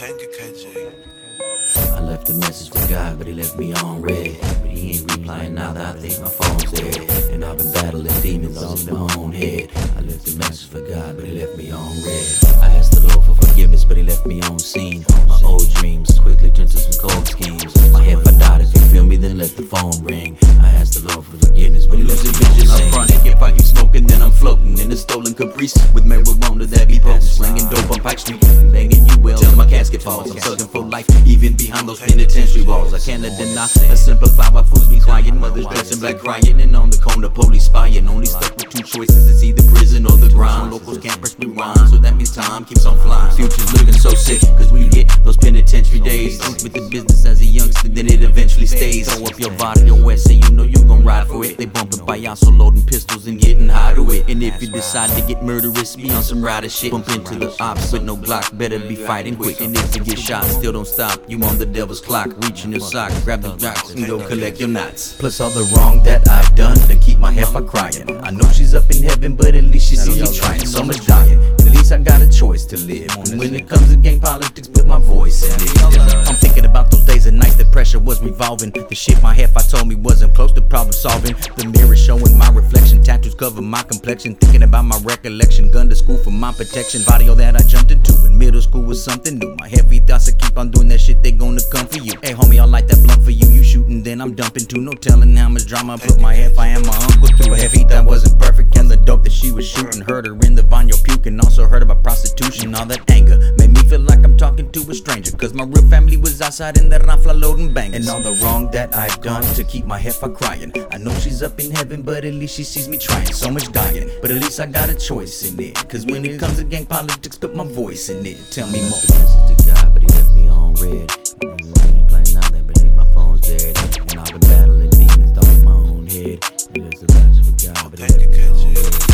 Thank you, KJ. I left a message for God, but he left me on red. But he ain't replying now that I think my phone's dead. And I've been battling demons all in my own head. I left a message for God, but he left me on red. I asked the Lord for forgiveness, but he left me on scene. My old dreams quickly turned to some cold schemes. My head for died, if you feel me, then let the phone ring. I asked the Lord for forgiveness, but he left me on vision up scene. front. If I keep smoking, then I'm floating in a stolen caprice with marijuana that be potent. Slinging dope on Pike Street, banging you well till my casket falls. I'm thugging for life, even behind those penitentiary walls. I cannot deny simple fly while fools be crying. Mothers dressed black crying, and on the corner, police spying. Only stuck two choices: it's either prison or the grind. Locals can't press rewind, so that means time keeps on flying. Future's looking so sick, cause we hit those penitentiary days. Think with the business as a youngster, then it eventually stays. Throw up your body, your west, say you know you gon' ride for it. They bumpin' by y'all, so loading pistols and getting high to it. And if you decide to get murderous, be on some rider shit. Bump into the ops with no Glock, better be fighting quick. And if you get shot, still don't stop. You on the devil's clock, reaching your sock, grab the jocks, and go collect your knots. Plus all the wrong that I've done to keep my head from crying. I know she's up in heaven, but at least she see me trying. So I'm a dying. At least I got a choice to live. And when it comes to gang politics, put my voice in it. I'm thinking about those days and nights that pressure was revolving. The shit my half I told me wasn't close problem solving. The mirror showing my reflection, tattoos cover my complexion. Thinking about my recollection, gun to school for my protection. Video that I jumped into in middle school was something new. My heavy thoughts to keep on doing that shit, they gonna come for you. Hey homie, I like that blunt for you. You shooting, then I'm dumping too. No telling how much drama I put my head. I am my uncle through heavy that wasn't perfect. And the dope that she was shooting hurt her in the vine, your puking. Also heard about prostitution. All that anger made me feel like I'm talking to a stranger. Cause my real family She's outside in that rafla loading bangers. And all the wrong that I've done to keep my head from crying. I know she's up in heaven, but at least she sees me trying. So much dying, but at least I got a choice in it. Cause when it comes to gang politics, put my voice in it. Tell me more. This is the guy, but he left me on red. Mm-hmm. Playing nothing, but my phone's dead. And I've been battling demons, thought in my own head. He was the for God, but he left me on red.